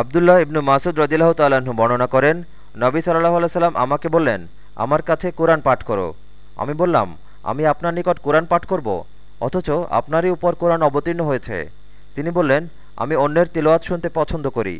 আবদুল্লাহ ইবনু মাসুদ রদিল্লাহ তাল্লাহ্ন বর্ণনা করেন, নবী সাল্লাহ সাল্লাম আমাকে বললেন, আমার কাছে কোরআন পাঠ করো। আমি বললাম, আমি আপনার নিকট কোরআন পাঠ করব, অথচ আপনারই উপর কোরআন অবতীর্ণ হয়েছে। তিনি বললেন, আমি অন্যের তিলওয়াত শুনতে পছন্দ করি।